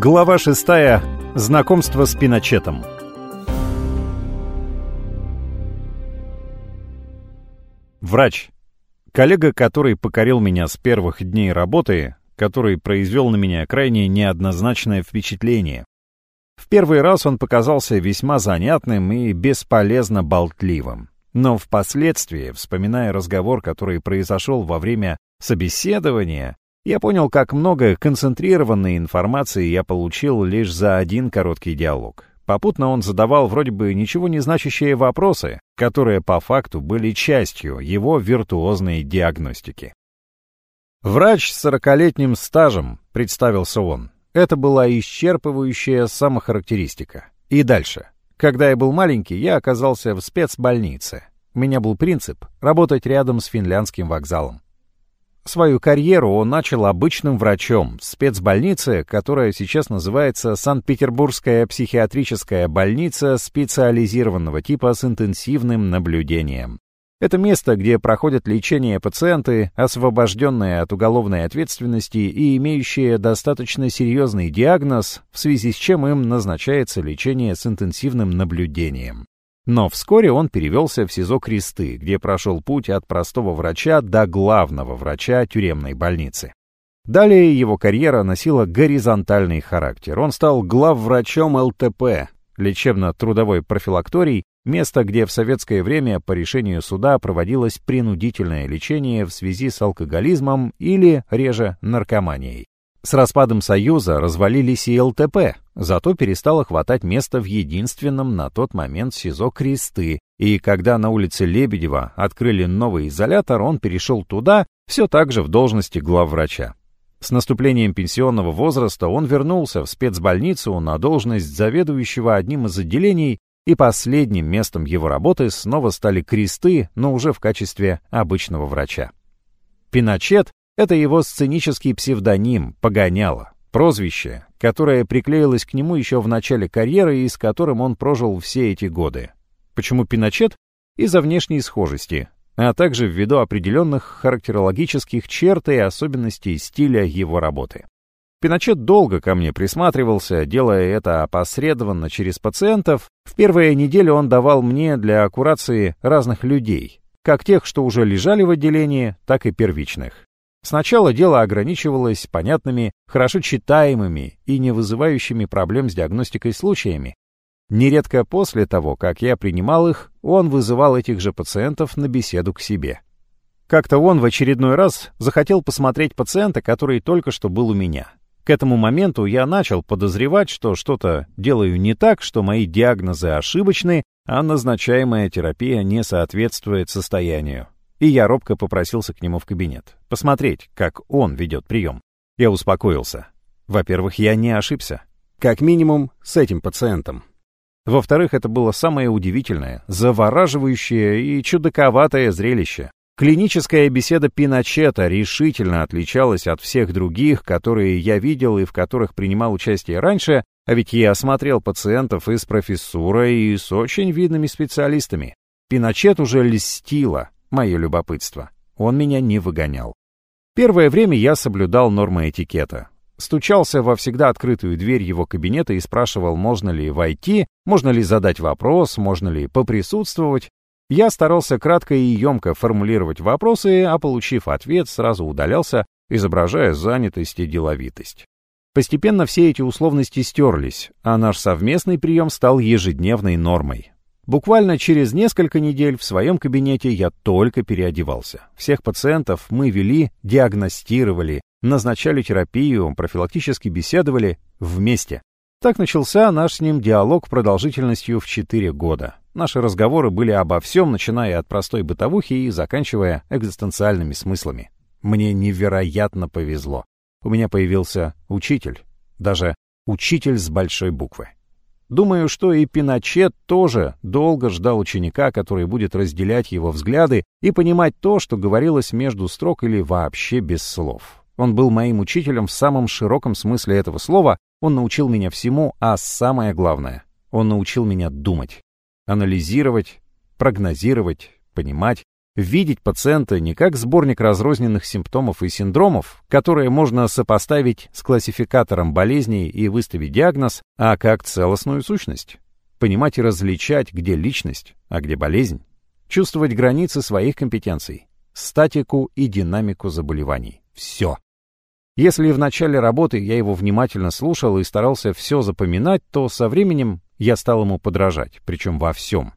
Глава шестая. Знакомство с Пиночетом. Врач. Коллега, который покорил меня с первых дней работы, который произвел на меня крайне неоднозначное впечатление. В первый раз он показался весьма занятным и бесполезно болтливым. Но впоследствии, вспоминая разговор, который произошел во время собеседования, я понял, как много концентрированной информации я получил лишь за один короткий диалог. Попутно он задавал вроде бы ничего не значащие вопросы, которые по факту были частью его виртуозной диагностики. «Врач с сорокалетним стажем», — представился он. Это была исчерпывающая самохарактеристика. И дальше. Когда я был маленький, я оказался в спецбольнице. У меня был принцип — работать рядом с финляндским вокзалом. Свою карьеру он начал обычным врачом в спецбольнице, которая сейчас называется Санкт-Петербургская психиатрическая больница специализированного типа с интенсивным наблюдением. Это место, где проходят лечение пациенты, освобожденные от уголовной ответственности и имеющие достаточно серьезный диагноз, в связи с чем им назначается лечение с интенсивным наблюдением. Но вскоре он перевелся в СИЗО Кресты, где прошел путь от простого врача до главного врача тюремной больницы. Далее его карьера носила горизонтальный характер. Он стал главврачом ЛТП, лечебно-трудовой профилакторий, место, где в советское время по решению суда проводилось принудительное лечение в связи с алкоголизмом или, реже, наркоманией. С распадом Союза развалились и ЛТП, зато перестало хватать места в единственном на тот момент СИЗО Кресты, и когда на улице Лебедева открыли новый изолятор, он перешел туда, все так же в должности главврача. С наступлением пенсионного возраста он вернулся в спецбольницу на должность заведующего одним из отделений, и последним местом его работы снова стали кресты, но уже в качестве обычного врача. Пиночет это его сценический псевдоним «Погоняло», прозвище, которое приклеилось к нему еще в начале карьеры и с которым он прожил все эти годы. Почему Пиночет? Из-за внешней схожести, а также ввиду определенных характерологических черт и особенностей стиля его работы. Пиночет долго ко мне присматривался, делая это опосредованно через пациентов. В первые недели он давал мне для аккурации разных людей, как тех, что уже лежали в отделении, так и первичных. Сначала дело ограничивалось понятными, хорошо читаемыми и не вызывающими проблем с диагностикой случаями. Нередко после того, как я принимал их, он вызывал этих же пациентов на беседу к себе. Как-то он в очередной раз захотел посмотреть пациента, который только что был у меня. К этому моменту я начал подозревать, что что-то делаю не так, что мои диагнозы ошибочны, а назначаемая терапия не соответствует состоянию и я робко попросился к нему в кабинет, посмотреть, как он ведет прием. Я успокоился. Во-первых, я не ошибся. Как минимум, с этим пациентом. Во-вторых, это было самое удивительное, завораживающее и чудаковатое зрелище. Клиническая беседа Пиночета решительно отличалась от всех других, которые я видел и в которых принимал участие раньше, а ведь я осмотрел пациентов и с профессурой, и с очень видными специалистами. Пиночет уже льстило, мое любопытство. Он меня не выгонял. Первое время я соблюдал нормы этикета. Стучался во всегда открытую дверь его кабинета и спрашивал, можно ли войти, можно ли задать вопрос, можно ли поприсутствовать. Я старался кратко и емко формулировать вопросы, а получив ответ, сразу удалялся, изображая занятость и деловитость. Постепенно все эти условности стерлись, а наш совместный прием стал ежедневной нормой. Буквально через несколько недель в своем кабинете я только переодевался. Всех пациентов мы вели, диагностировали, назначали терапию, профилактически беседовали вместе. Так начался наш с ним диалог продолжительностью в 4 года. Наши разговоры были обо всем, начиная от простой бытовухи и заканчивая экзистенциальными смыслами. Мне невероятно повезло. У меня появился учитель, даже учитель с большой буквы. Думаю, что и Пиночет тоже долго ждал ученика, который будет разделять его взгляды и понимать то, что говорилось между строк или вообще без слов. Он был моим учителем в самом широком смысле этого слова, он научил меня всему, а самое главное, он научил меня думать, анализировать, прогнозировать, понимать, видеть пациента не как сборник разрозненных симптомов и синдромов, которые можно сопоставить с классификатором болезней и выставить диагноз, а как целостную сущность. Понимать и различать, где личность, а где болезнь. Чувствовать границы своих компетенций, статику и динамику заболеваний. Все. Если в начале работы я его внимательно слушал и старался все запоминать, то со временем я стал ему подражать, причем во всем.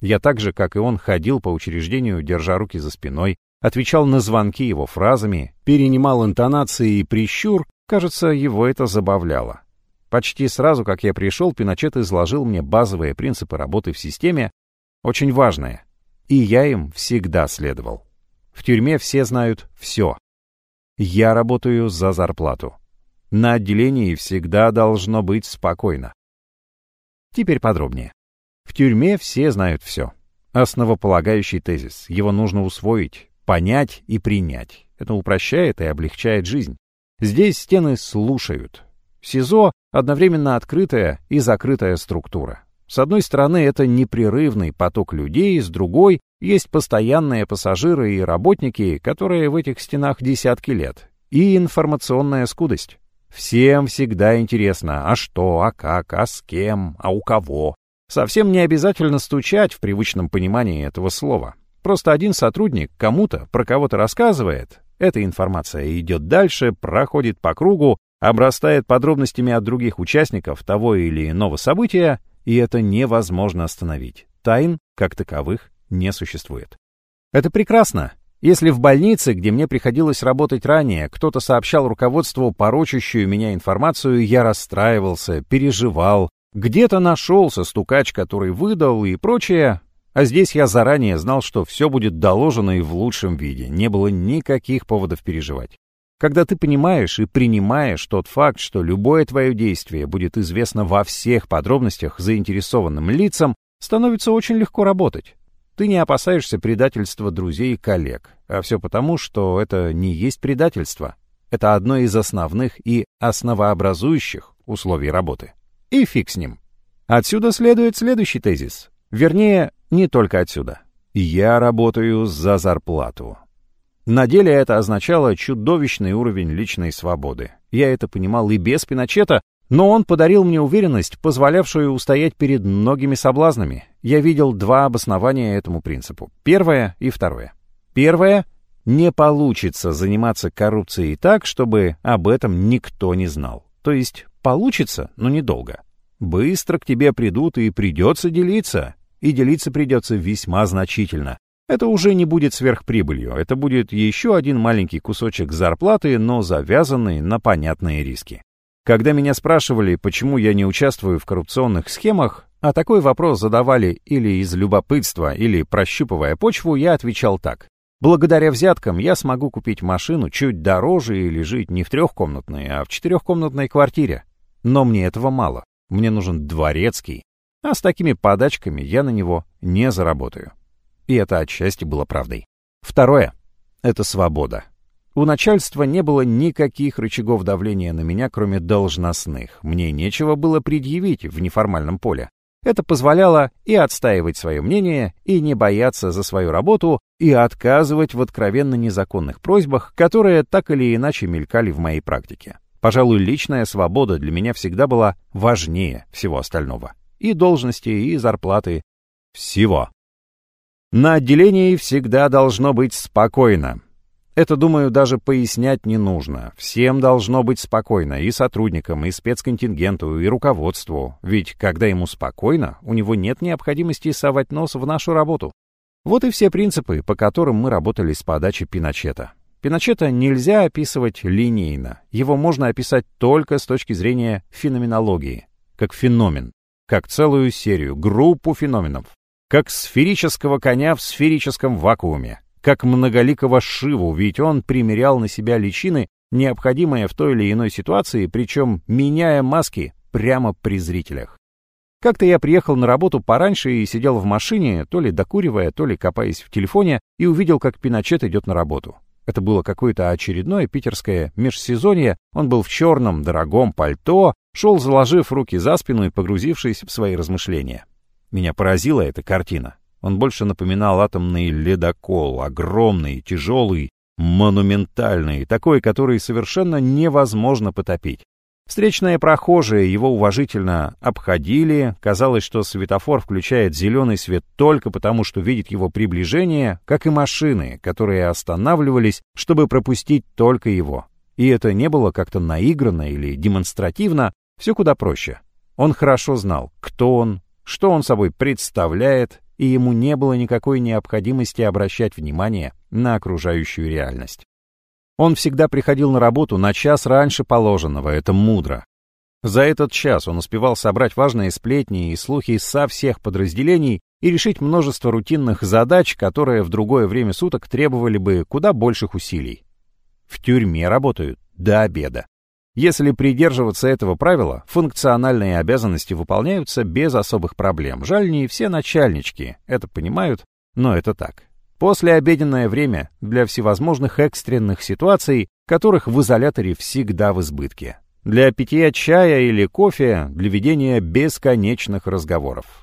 Я так же, как и он, ходил по учреждению, держа руки за спиной, отвечал на звонки его фразами, перенимал интонации и прищур, кажется, его это забавляло. Почти сразу, как я пришел, Пиночет изложил мне базовые принципы работы в системе, очень важные, и я им всегда следовал. В тюрьме все знают все. Я работаю за зарплату. На отделении всегда должно быть спокойно. Теперь подробнее. В тюрьме все знают все. Основополагающий тезис. Его нужно усвоить, понять и принять. Это упрощает и облегчает жизнь. Здесь стены слушают. СИЗО — одновременно открытая и закрытая структура. С одной стороны, это непрерывный поток людей, с другой — есть постоянные пассажиры и работники, которые в этих стенах десятки лет, и информационная скудость. Всем всегда интересно, а что, а как, а с кем, а у кого. Совсем не обязательно стучать в привычном понимании этого слова. Просто один сотрудник кому-то про кого-то рассказывает, эта информация идет дальше, проходит по кругу, обрастает подробностями от других участников того или иного события, и это невозможно остановить. Тайн, как таковых, не существует. Это прекрасно. Если в больнице, где мне приходилось работать ранее, кто-то сообщал руководству порочащую меня информацию, я расстраивался, переживал, где-то нашелся стукач, который выдал и прочее, а здесь я заранее знал, что все будет доложено и в лучшем виде, не было никаких поводов переживать. Когда ты понимаешь и принимаешь тот факт, что любое твое действие будет известно во всех подробностях заинтересованным лицам, становится очень легко работать. Ты не опасаешься предательства друзей и коллег, а все потому, что это не есть предательство. Это одно из основных и основообразующих условий работы. И фиг с ним. Отсюда следует следующий тезис. Вернее, не только отсюда. Я работаю за зарплату. На деле это означало чудовищный уровень личной свободы. Я это понимал и без Пиночета, но он подарил мне уверенность, позволявшую устоять перед многими соблазнами. Я видел два обоснования этому принципу. Первое и второе. Первое — не получится заниматься коррупцией так, чтобы об этом никто не знал. То есть Получится, но недолго. Быстро к тебе придут и придется делиться. И делиться придется весьма значительно. Это уже не будет сверхприбылью, это будет еще один маленький кусочек зарплаты, но завязанный на понятные риски. Когда меня спрашивали, почему я не участвую в коррупционных схемах, а такой вопрос задавали или из любопытства, или прощупывая почву, я отвечал так. Благодаря взяткам я смогу купить машину чуть дороже или жить не в трехкомнатной, а в четырехкомнатной квартире. Но мне этого мало. Мне нужен дворецкий, а с такими подачками я на него не заработаю. И это отчасти было правдой. Второе — это свобода. У начальства не было никаких рычагов давления на меня, кроме должностных. Мне нечего было предъявить в неформальном поле. Это позволяло и отстаивать свое мнение, и не бояться за свою работу, и отказывать в откровенно незаконных просьбах, которые так или иначе мелькали в моей практике. Пожалуй, личная свобода для меня всегда была важнее всего остального. И должности, и зарплаты. Всего. На отделении всегда должно быть спокойно. Это, думаю, даже пояснять не нужно. Всем должно быть спокойно, и сотрудникам, и спецконтингенту, и руководству. Ведь когда ему спокойно, у него нет необходимости совать нос в нашу работу. Вот и все принципы, по которым мы работали с подачи Пиночета. Пиночета нельзя описывать линейно. Его можно описать только с точки зрения феноменологии, как феномен, как целую серию, группу феноменов, как сферического коня в сферическом вакууме, как многоликого Шиву, ведь он примерял на себя личины, необходимые в той или иной ситуации, причем меняя маски прямо при зрителях. Как-то я приехал на работу пораньше и сидел в машине, то ли докуривая, то ли копаясь в телефоне, и увидел, как Пиночет идет на работу. Это было какое-то очередное питерское межсезонье. Он был в черном, дорогом пальто, шел, заложив руки за спину и погрузившись в свои размышления. Меня поразила эта картина. Он больше напоминал атомный ледокол, огромный, тяжелый, монументальный, такой, который совершенно невозможно потопить. Встречные прохожие его уважительно обходили, казалось, что светофор включает зеленый свет только потому, что видит его приближение, как и машины, которые останавливались, чтобы пропустить только его. И это не было как-то наигранно или демонстративно, все куда проще. Он хорошо знал, кто он, что он собой представляет, и ему не было никакой необходимости обращать внимание на окружающую реальность. Он всегда приходил на работу на час раньше положенного, это мудро. За этот час он успевал собрать важные сплетни и слухи со всех подразделений и решить множество рутинных задач, которые в другое время суток требовали бы куда больших усилий. В тюрьме работают до обеда. Если придерживаться этого правила, функциональные обязанности выполняются без особых проблем. Жаль, не все начальнички это понимают, но это так. Послеобеденное время для всевозможных экстренных ситуаций, которых в изоляторе всегда в избытке. Для питья чая или кофе, для ведения бесконечных разговоров.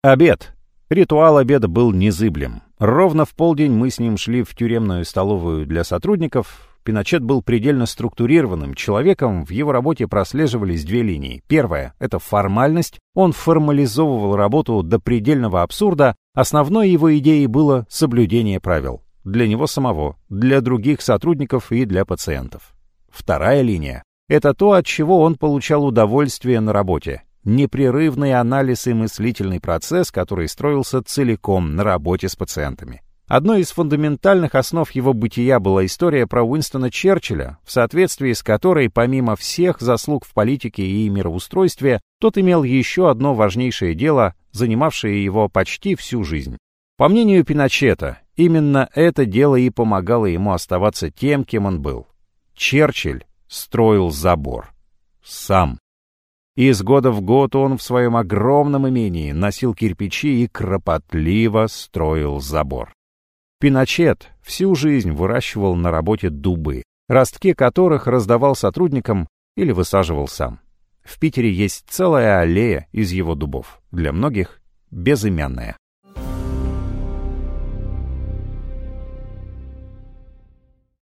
Обед. Ритуал обеда был незыблем. Ровно в полдень мы с ним шли в тюремную столовую для сотрудников, Пиночет был предельно структурированным человеком, в его работе прослеживались две линии. Первая — это формальность, он формализовывал работу до предельного абсурда, основной его идеей было соблюдение правил. Для него самого, для других сотрудников и для пациентов. Вторая линия — это то, от чего он получал удовольствие на работе. Непрерывный анализ и мыслительный процесс, который строился целиком на работе с пациентами. Одной из фундаментальных основ его бытия была история про Уинстона Черчилля, в соответствии с которой, помимо всех заслуг в политике и мироустройстве, тот имел еще одно важнейшее дело, занимавшее его почти всю жизнь. По мнению Пиночета, именно это дело и помогало ему оставаться тем, кем он был. Черчилль строил забор. Сам. Из года в год он в своем огромном имении носил кирпичи и кропотливо строил забор. Пиночет всю жизнь выращивал на работе дубы, ростки которых раздавал сотрудникам или высаживал сам. В Питере есть целая аллея из его дубов, для многих безымянная.